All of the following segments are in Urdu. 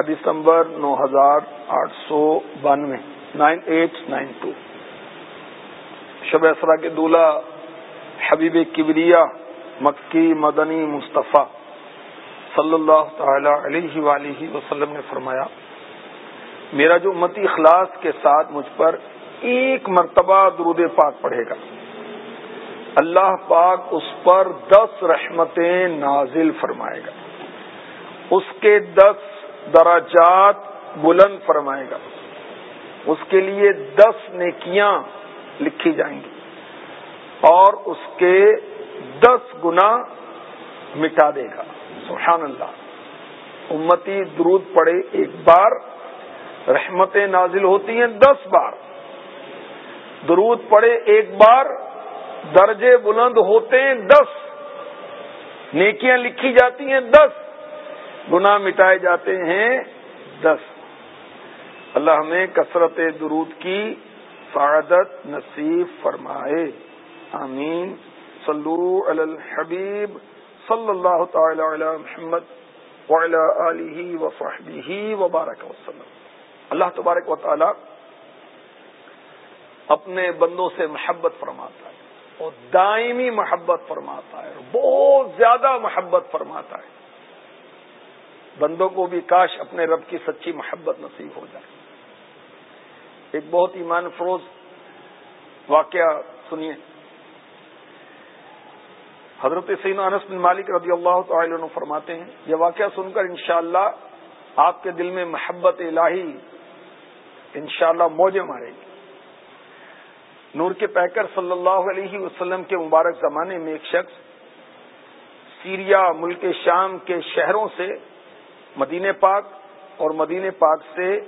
حدیث نمبر نو ہزار آٹھ سو بانوے، نائن ایٹ نائن ٹو۔ شب اسرا کے دولہ، حبیب کبریا مکی مدنی مصطفیٰ صلی اللہ تعالی علیہ ولیہ وسلم نے فرمایا، میرا جو امتی اخلاص کے ساتھ مجھ پر ایک مرتبہ درود پاک پڑھے گا۔ اللہ پاک اس پر دس رحمتیں نازل فرمائے گا۔ اس کے دس دراجات بلند فرمائے گا۔ اس کے لیے دس نیکیاں لکھی جائیں گی اور اس کے دس گنا مٹا دے گا۔ سبحان اللہ۔ امتی درود پڑے ایک بار، رحمتیں نازل ہوتی ہیں دس بار۔ درود پڑے ایک بار، درجے بلند ہوتے ہیں دس۔ نیکیاں لکھی جاتی ہیں دس۔ گنا مٹائے جاتے ہیں دس۔ اللہ ہمیں کثرت درود کی سعادت نصیب فرمائے۔ آمین۔ صلو علی الحبیب صلی اللہ تعالی علی محمد وعلی آلہ وصحبہ وبارک وسلم۔ اللہ تبارک و تعالی اپنے بندوں سے محبت فرماتا ہے اور دائمی محبت فرماتا ہے بہت زیادہ محبت فرماتا ہے۔ بندوں کو بھی کاش اپنے رب کی سچی محبت نصیب ہو جائے۔ ایک بہت ایمان فروز واقعہ سنیے۔ حضرت سین انس بن مالک رضی اللہ تعالی عنہ فرماتے ہیں، یہ واقعہ سن کر انشاءاللہ اللہ آپ کے دل میں محبت الہی انشاءاللہ اللہ موجے مارے گی۔ نور کے پیکر صلی اللہ علیہ وسلم کے مبارک زمانے میں ایک شخص سیریا ملک شام کے شہروں سے مدینہ پاک اور مدینہ پاک سے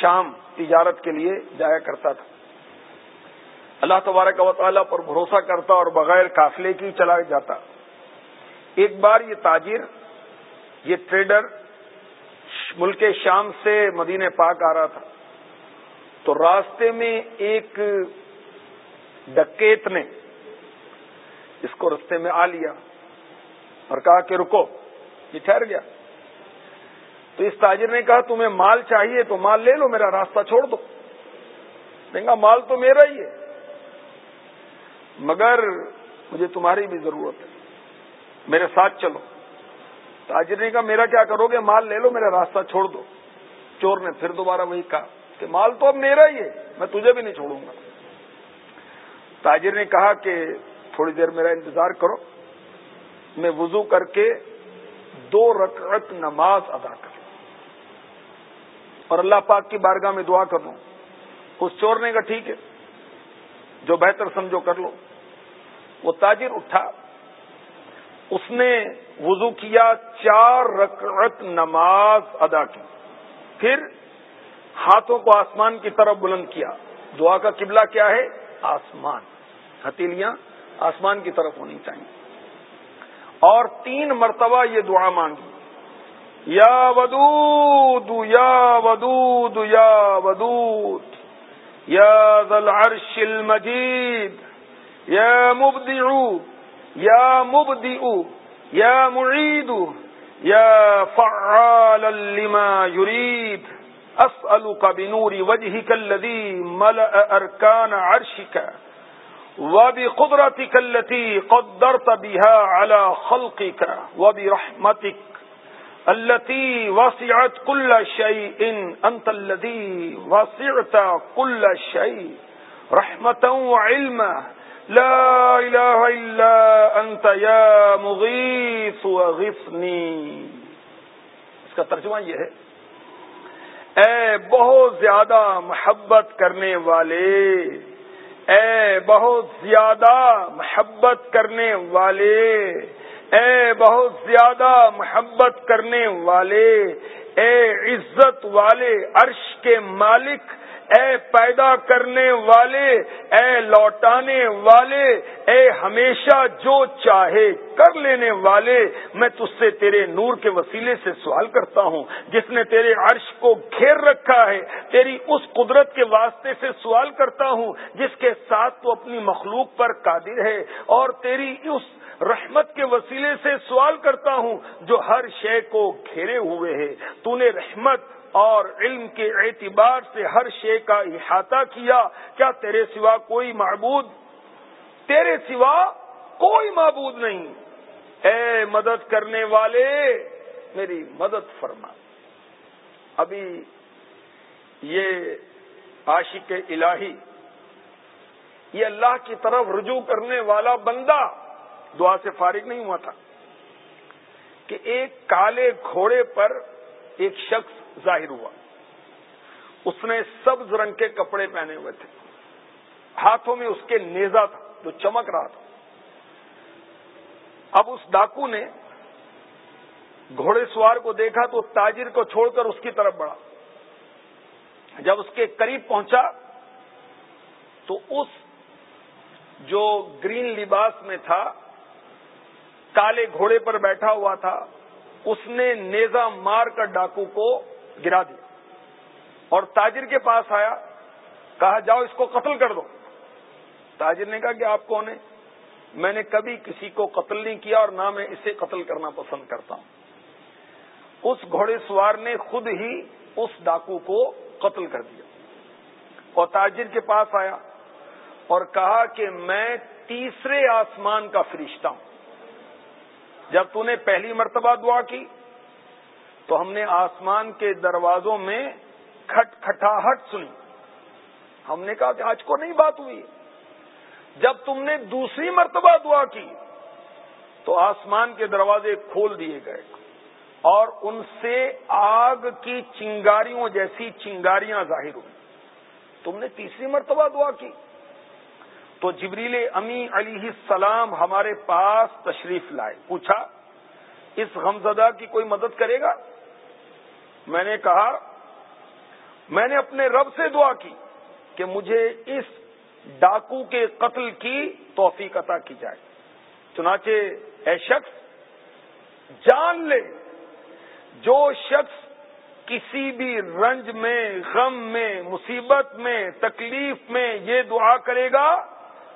شام تجارت کے لیے جایا کرتا تھا۔ اللہ تبارک و تعالیٰ پر بھروسہ کرتا اور بغیر قافلے کی چلا جاتا۔ ایک بار یہ تاجر، یہ ٹریڈر ملک شام سے مدینہ پاک آ رہا تھا۔ تو راستے میں ایک ڈکیت نے اس کو رستے میں آ لیا اور کہا کہ رکو، یہ ٹھہر گیا۔ تو اس تاجر نے کہا، تمہیں مال چاہیے تو مال لے لو، میرا راستہ چھوڑ دو. کہا، مال تو میرا ہی ہے، مگر مجھے تمہاری بھی ضرورت ہے، میرے ساتھ چلو. تاجر نے کہا، میرا کیا کرو گے، مال لے لو، میرا راستہ چھوڑ دو. چور نے پھر دوبارہ وہی کہا کہ، مال تو اب میرا ہی ہے، میں تجھے بھی نہیں چھوڑوں گا. تاجر نے کہا کہ، تھوڑی دیر میرا انتظار کرو، میں وضو کر کے دو رکعت نماز ادا کر اور اللہ پاک کی بارگاہ میں دعا کر لوں۔ اس چور نے کہا ٹھیک ہے، جو بہتر سمجھو کر لو۔ وہ تاجر اٹھا۔ اس نے وضو کیا، چار رکعت نماز ادا کی۔ پھر ہاتھوں کو آسمان کی طرف بلند کیا۔ دعا کا قبلہ کیا ہے؟ آسمان۔ ہتیلیاں آسمان کی طرف ہونی چاہیے۔ اور تین مرتبہ یہ دعا مانگی۔ یا ودود یا ودود یا ودود. یا ذل عرش المجید، یا مبدعو یا مبدعو یا معید، یا فعالا لما يريد أسألك بنور وجهك الذي ملأ أركان عرشك وبقدرتك التي قدرت بها على خلقك وبرحمتك التي وسعت كل شيء. أنت الذي وسعت كل شيء. رحمة وعلما لا إله إلا أنت يا مغيث وغثني اس کا ترجمہ یہ ہے. اے بہت زیادہ محبت کرنے والے. اے بہت زیادہ محبت کرنے والے. اے بہت زیادہ محبت کرنے والے، اے عزت والے، عرش کے مالک، اے پیدا کرنے والے، اے لوٹانے والے، اے ہمیشہ جو چاہے کر لینے والے، میں تج سے تیرے نور کے وسیلے سے سوال کرتا ہوں۔ جس نے تیرے عرش کو گھیر رکھا ہے، تیری اس قدرت کے واسطے سے سوال کرتا ہوں جس کے ساتھ تو اپنی مخلوق پر قادر ہے اور تیری اس رحمت کے وسیلے سے سوال کرتا ہوں، جو ہر شے کو گھیرے ہوئے ہے، تو نے رحمت اور علم کے اعتبار سے ہر شے کا احاطہ کیا۔ کیا تیرے سوا کوئی معبود؟ تیرے سوا کوئی معبود نہیں۔ اے مدد کرنے والے، میری مدد فرما۔ ابھی یہ عاشق الہی، یہ اللہ کی طرف رجوع کرنے والا بندہ دعا سے فارغ نہیں ہوا تھا کہ ایک کالے گھوڑے پر ایک شخص ظاہر ہوا۔ اس نے سبز رنگ کے کپڑے پہنے ہوئے تھے۔ ہاتھوں میں اس کے نیزا تھا جو چمک رہا تھا۔ اب اس ڈاکو نے گھوڑے سوار کو دیکھا تو تاجر کو چھوڑ کر اس کی طرف بڑھا۔ جب اس کے قریب پہنچا تو اس جو گرین لباس میں تھا کالے گھوڑے پر بیٹھا ہوا تھا، اس نے نیزا مار کر ڈاکو کو گرا دیا۔ اور تاجر کے پاس آیا، کہا، جاؤ اس کو قتل کر دو۔ تاجر نے کہا کہ آپ کون ہیں؟ میں نے کبھی کسی کو قتل نہیں کیا اور نہ میں اسے قتل کرنا پسند کرتا ہوں۔ اس گھوڑے سوار نے خود ہی اس ڈاکو کو قتل کر دیا۔ اور تاجر کے پاس آیا اور کہا کہ میں تیسرے آسمان کا فرشتہ ہوں۔ جب تو نے پہلی مرتبہ دعا کی تو ہم نے آسمان کے دروازوں میں کھٹ کھٹاہٹ سنی۔ ہم نے کہا کہ آج کو نہیں بات ہوئی۔ جب تم نے دوسری مرتبہ دعا کی تو آسمان کے دروازے کھول دیے گئے اور ان سے آگ کی چنگاریوں جیسی چنگاریاں ظاہر ہوئی تم نے تیسری مرتبہ دعا کی۔ تو جبریل امی علیہ السلام ہمارے پاس تشریف لائے۔ پوچھا، اس غمزدہ کی کوئی مدد کرے گا؟ میں نے کہا، میں نے اپنے رب سے دعا کی کہ مجھے اس ڈاکو کے قتل کی توفیق عطا کی جائے۔ چنانچہ اے شخص، جان لے، جو شخص کسی بھی رنج میں، غم میں، مصیبت میں، تکلیف میں یہ دعا کرے گا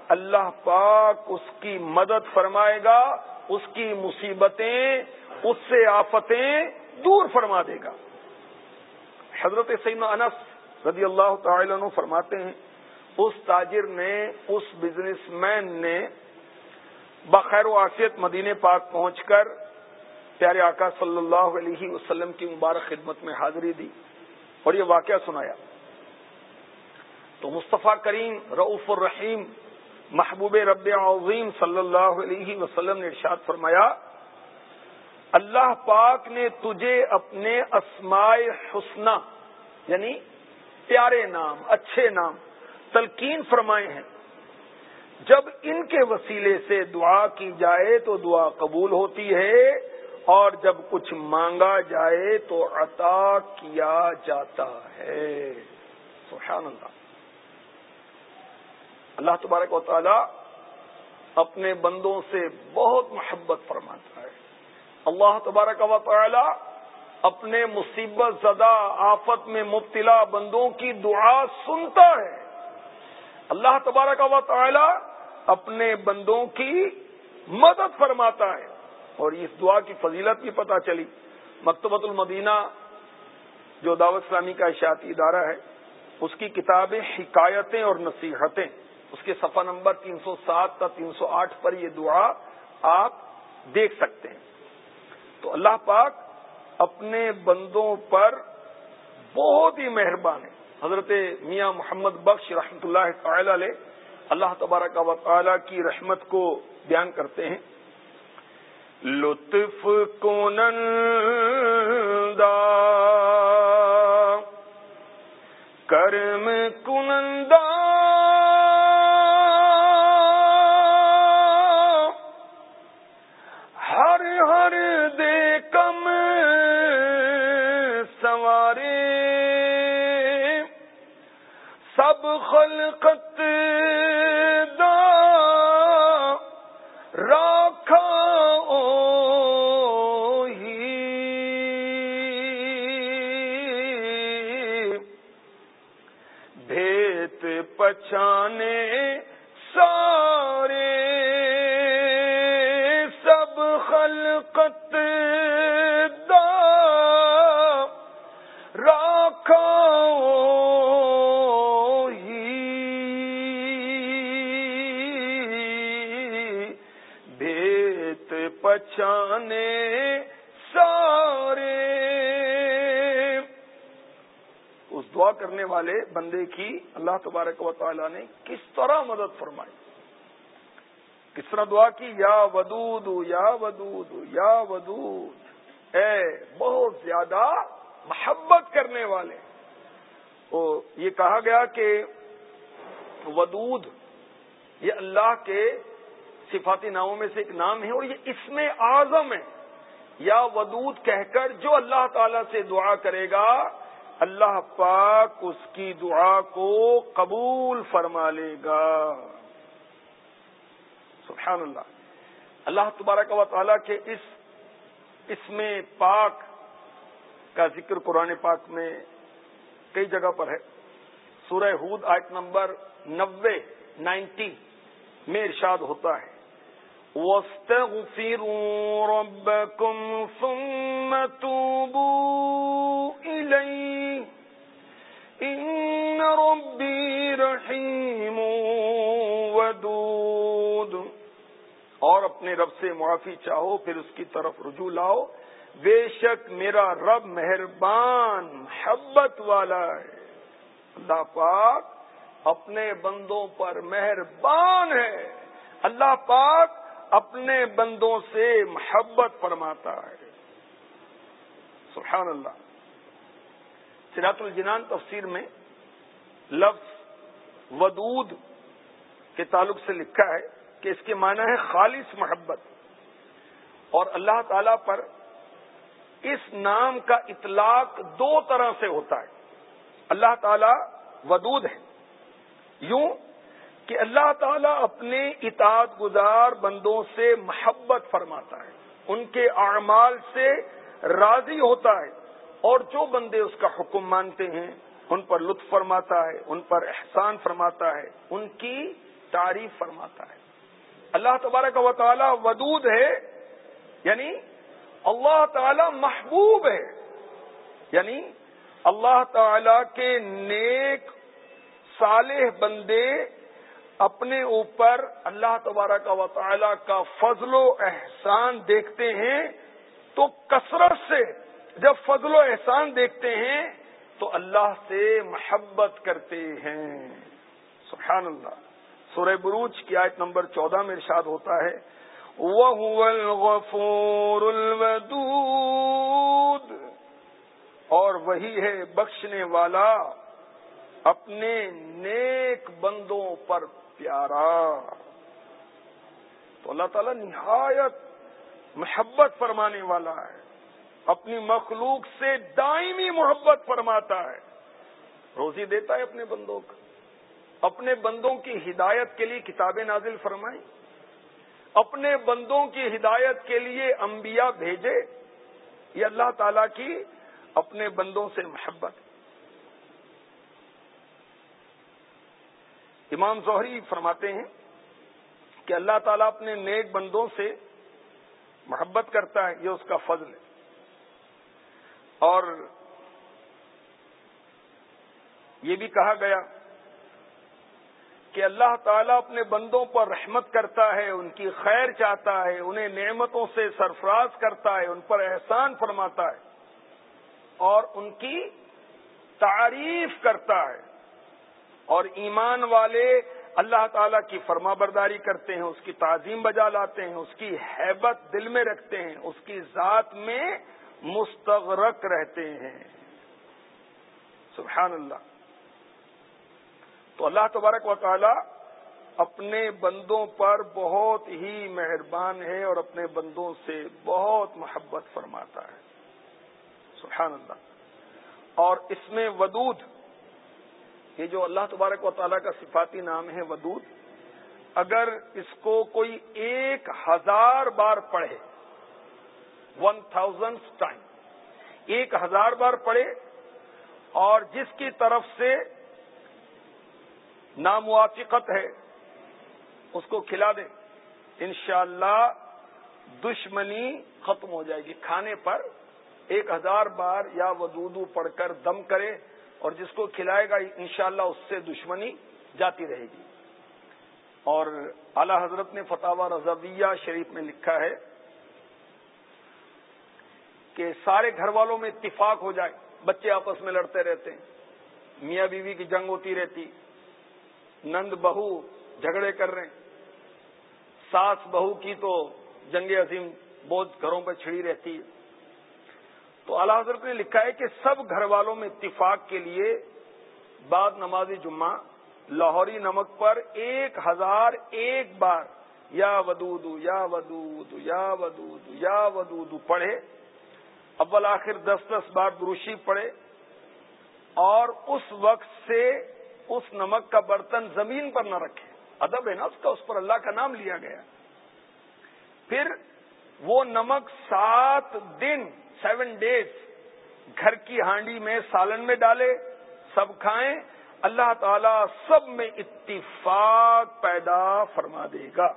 اللہ پاک اس کی مدد فرمائے گا، اس کی مصیبتیں، اس سے آفتیں دور فرما دے گا۔ حضرت سعین انس رضی اللہ تعالی عنہ فرماتے ہیں، اس تاجر نے، اس بزنس مین نے بخیر و آفیت مدینے پاک پہنچ کر پیارے آقا صلی اللہ علیہ وسلم کی مبارک خدمت میں حاضری دی اور یہ واقعہ سنایا۔ تو مصطفیٰ کریم رعف الرحیم محبوب رب عظیم صلی اللہ علیہ وسلم نے ارشاد فرمایا، اللہ پاک نے تجھے اپنے اسماء حسنہ یعنی پیارے نام، اچھے نام تلقین فرمائے ہیں۔ جب ان کے وسیلے سے دعا کی جائے تو دعا قبول ہوتی ہے، اور جب کچھ مانگا جائے تو عطا کیا جاتا ہے۔ سبحان اللہ۔ اللہ تبارک و تعالی اپنے بندوں سے بہت محبت فرماتا ہے۔ اللہ تبارک و تعالی اپنے مصیبت زدہ آفت میں مبتلا بندوں کی دعا سنتا ہے۔ اللہ تبارک و تعالی اپنے بندوں کی مدد فرماتا ہے۔ اور اس دعا کی فضیلت بھی پتہ چلی۔ مکتبۃ المدینہ، جو دعوت اسلامی کا اشاعتی ادارہ ہے، اس کی کتابیں، حکایتیں اور نصیحتیں اس کے صفحہ نمبر تین سو سات تا تین سو آٹھ پر یہ دعا آپ دیکھ سکتے ہیں۔ تو اللہ پاک اپنے بندوں پر بہت ہی مہربان ہے۔ حضرت میاں محمد بخش رحمت اللہ تعالی علیہ اللہ تبارک و تعالی کی رحمت کو بیان کرتے ہیں۔ لطف کرم کنندہ پچھانے سارے۔ اس دعا کرنے والے بندے کی اللہ تبارک و تعالی نے کس طرح مدد فرمائی؟ کس طرح دعا کی؟ یا ودود یا ودود یا ودود۔ اے، بہت زیادہ محبت کرنے والے۔ یہ کہا گیا کہ ودود، یہ اللہ کے صفاتی ناموں میں سے ایک نام ہے اور یہ اس میں اعظم ہے۔ یا ودود کہہ کر جو اللہ تعالی سے دعا کرے گا، اللہ پاک اس کی دعا کو قبول فرما لے گا۔ سبحان اللہ اللہ تبارک و تعالیٰ کے اس اس میں پاک کا ذکر قرآن پاک میں کئی جگہ پر ہے۔ سورہ ہود آیت نمبر نوے نائنٹی میں ارشاد ہوتا ہے۔ وَاسْتَغْفِرُوا رَبَّكُمْ ثُمَّ تُوبُوا إِلَيْهِ. إِنَّ رَبِّي رَحِيمٌ وَدُودٌ. اور اپنے رب سے معافی چاہو، پھر اس کی طرف رجوع لاؤ. بے شک میرا رب مہربان، محبت والا ہے. اللہ پاک اپنے بندوں پر مہربان ہے. اللہ پاک اپنے بندوں سے محبت فرماتا ہے۔ سبحان اللہ۔ سراط الجنان تفسیر میں لفظ ودود کے تعلق سے لکھا ہے کہ اس کے معنی ہے خالص محبت۔ اور اللہ تعالی پر اس نام کا اطلاق دو طرح سے ہوتا ہے۔ اللہ تعالی ودود ہے۔ یوں کہ اللہ تعالیٰ اپنے اطاعت گزار بندوں سے محبت فرماتا ہے، ان کے اعمال سے راضی ہوتا ہے، اور جو بندے اس کا حکم مانتے ہیں، ان پر لطف فرماتا ہے، ان پر احسان فرماتا ہے، ان کی تعریف فرماتا ہے۔ اللہ تبارک و تعالی ودود ہے یعنی اللہ تعالی محبوب ہے یعنی اللہ تعالی کے نیک صالح بندے اپنے اوپر اللہ تبارہ کا وطالعہ کا فضل و احسان دیکھتے ہیں تو کثرت سے جب فضل و احسان دیکھتے ہیں تو اللہ سے محبت کرتے ہیں۔ سبحان اللہ۔ سورہ بروج کی آیت نمبر چودہ میں ارشاد ہوتا ہے وہ اور وہی ہے بخشنے والا اپنے نیک بندوں پر پیارا۔ تو اللہ تعالیٰ نہایت محبت فرمانے والا ہے۔ اپنی مخلوق سے دائمی محبت فرماتا ہے۔ روزی دیتا ہے اپنے بندوں کو اپنے بندوں کی ہدایت کے لیے کتابیں نازل فرمائیں۔ اپنے بندوں کی ہدایت کے لیے انبیاء بھیجے۔ یہ اللہ تعالی کی اپنے بندوں سے محبت امام زہری فرماتے ہیں کہ اللہ تعالیٰ اپنے نیک بندوں سے محبت کرتا ہے، یہ اس کا فضل ہے۔ اور یہ بھی کہا گیا کہ اللہ تعالیٰ اپنے بندوں پر رحمت کرتا ہے، ان کی خیر چاہتا ہے، انہیں نعمتوں سے سرفراز کرتا ہے، ان پر احسان فرماتا ہے اور ان کی تعریف کرتا ہے۔ اور ایمان والے اللہ تعالی کی فرما برداری کرتے ہیں، اس کی تعظیم بجا لاتے ہیں، اس کی حیبت دل میں رکھتے ہیں، اس کی ذات میں مستغرق رہتے ہیں۔ سبحان اللہ۔ تو اللہ تبارک و تعالی اپنے بندوں پر بہت ہی مہربان ہے اور اپنے بندوں سے بہت محبت فرماتا ہے۔ سبحان اللہ۔ اور اس میں ودود یہ جو اللہ تبارک و تعالیٰ کا صفاتی نام ہے ودود، اگر اس کو کوئی ایک ہزار بار پڑھے ون تھاؤزینڈ ٹائم ایک ہزار بار پڑھے، اور جس کی طرف سے ناموافقت ہے، اس کو کھلا دے، انشاءاللہ دشمنی ختم ہو جائے گی، کھانے پر ایک ہزار بار یا ودودو پڑھ کر دم کرے اور جس کو کھلائے گا انشاءاللہ اس سے دشمنی جاتی رہے گی۔ اور اعلی حضرت نے فتح رضویہ شریف میں لکھا ہے کہ سارے گھر والوں میں اتفاق ہو جائے، بچے آپس میں لڑتے رہتے ہیں، میاں بیوی کی جنگ ہوتی رہتی، نند بہو جھگڑے کر رہے ہیں، ساس بہو کی تو جنگ عظیم بہت گھروں پہ چھڑی رہتی ہے۔ تو اعلی حضرت نے لکھا ہے کہ سب گھر والوں میں اتفاق کے لیے بعد نماز جمعہ لاہوری نمک پر ایک ہزار ایک بار یا ودود یا ودود یا ودود یا ودود پڑھے۔ اول آخر دس دس بار دروشی پڑے اور اس وقت سے اس نمک کا برتن زمین پر نہ رکھے۔ ادب ہے نا اس کا، اس پر اللہ کا نام لیا گیا۔ پھر وہ نمک سات دن سیون ڈیز گھر کی ہانڈی میں سالن میں ڈالے، سب کھائیں، اللہ تعالی سب میں اتفاق پیدا فرما دے گا۔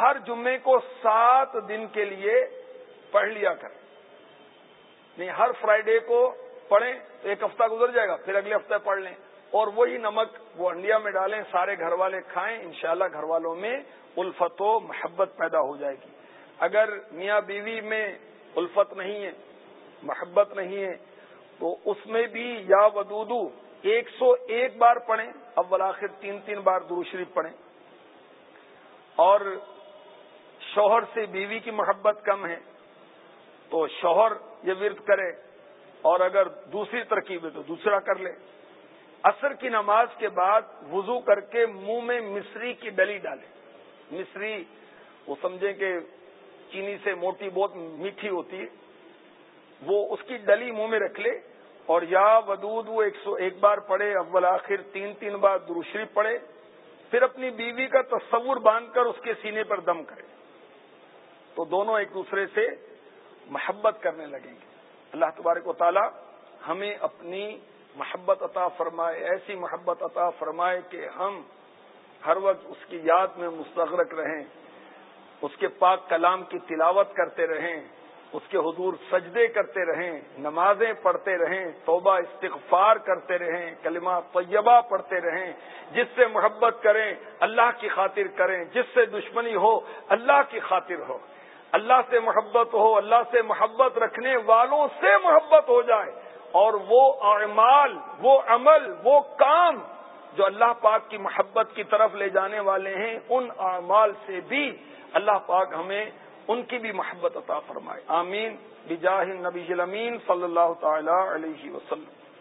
ہر جمعے کو سات دن کے لیے پڑھ لیا کر نہیں، ہر فرائیڈے کو پڑھیں تو ایک ہفتہ گزر جائے گا، پھر اگلے ہفتے پڑھ لیں۔ اور وہی نمک وہ انڈیا میں ڈالیں، سارے گھر والے کھائیں، انشاءاللہ گھر والوں میں الفت و محبت پیدا ہو جائے گی۔ اگر میاں بیوی میں الفت نہیں ہے، محبت نہیں ہے۔ تو اس میں بھی یا ودودو ایک سو ایک بار پڑھیں، اول آخر تین تین بار شریف پڑھیں۔ اور شوہر سے بیوی کی محبت کم ہے، تو شوہر یہ ورد کرے۔ اور اگر دوسری ترکیب ہے تو دوسرا کر لے۔ اثر کی نماز کے بعد وضو کر کے منہ میں مصری کی ڈلی ڈالے مصری، وہ سمجھیں کہ چینی سے موٹی بہت میٹھی ہوتی ہے، وہ اس کی ڈلی منہ میں رکھ لے اور یا ودود وہ ایک سو ایک بار پڑھے، اول، آخر، تین تین بار دروشری پڑھے، پھر اپنی بیوی کا تصور باندھ کر اس کے سینے پر دم کرے۔ تو دونوں ایک دوسرے سے محبت کرنے لگیں گے۔ اللہ تبارک و تعالی ہمیں اپنی محبت عطا فرمائے، ایسی محبت عطا فرمائے کہ ہم ہر وقت اس کی یاد میں مستغرق رہیں۔ اس کے پاک کلام کی تلاوت کرتے رہیں، اس کے حضور سجدے کرتے رہیں، نمازیں پڑھتے رہیں، توبہ استغفار کرتے رہیں، کلمہ طیبہ پڑھتے رہیں، جس سے محبت کریں، اللہ کی خاطر کریں، جس سے دشمنی ہو، اللہ کی خاطر ہو۔ اللہ سے محبت ہو، اللہ سے محبت رکھنے والوں سے محبت ہو جائے۔ اور وہ اعمال، وہ عمل، وہ کام جو اللہ پاک کی محبت کی طرف لے جانے والے ہیں، ان اعمال سے بھی اللہ پاک ہمیں ان کی بھی محبت عطا فرمائے۔ آمین۔ بجاہ نبی امین صلی اللہ تعالی علیہ وسلم۔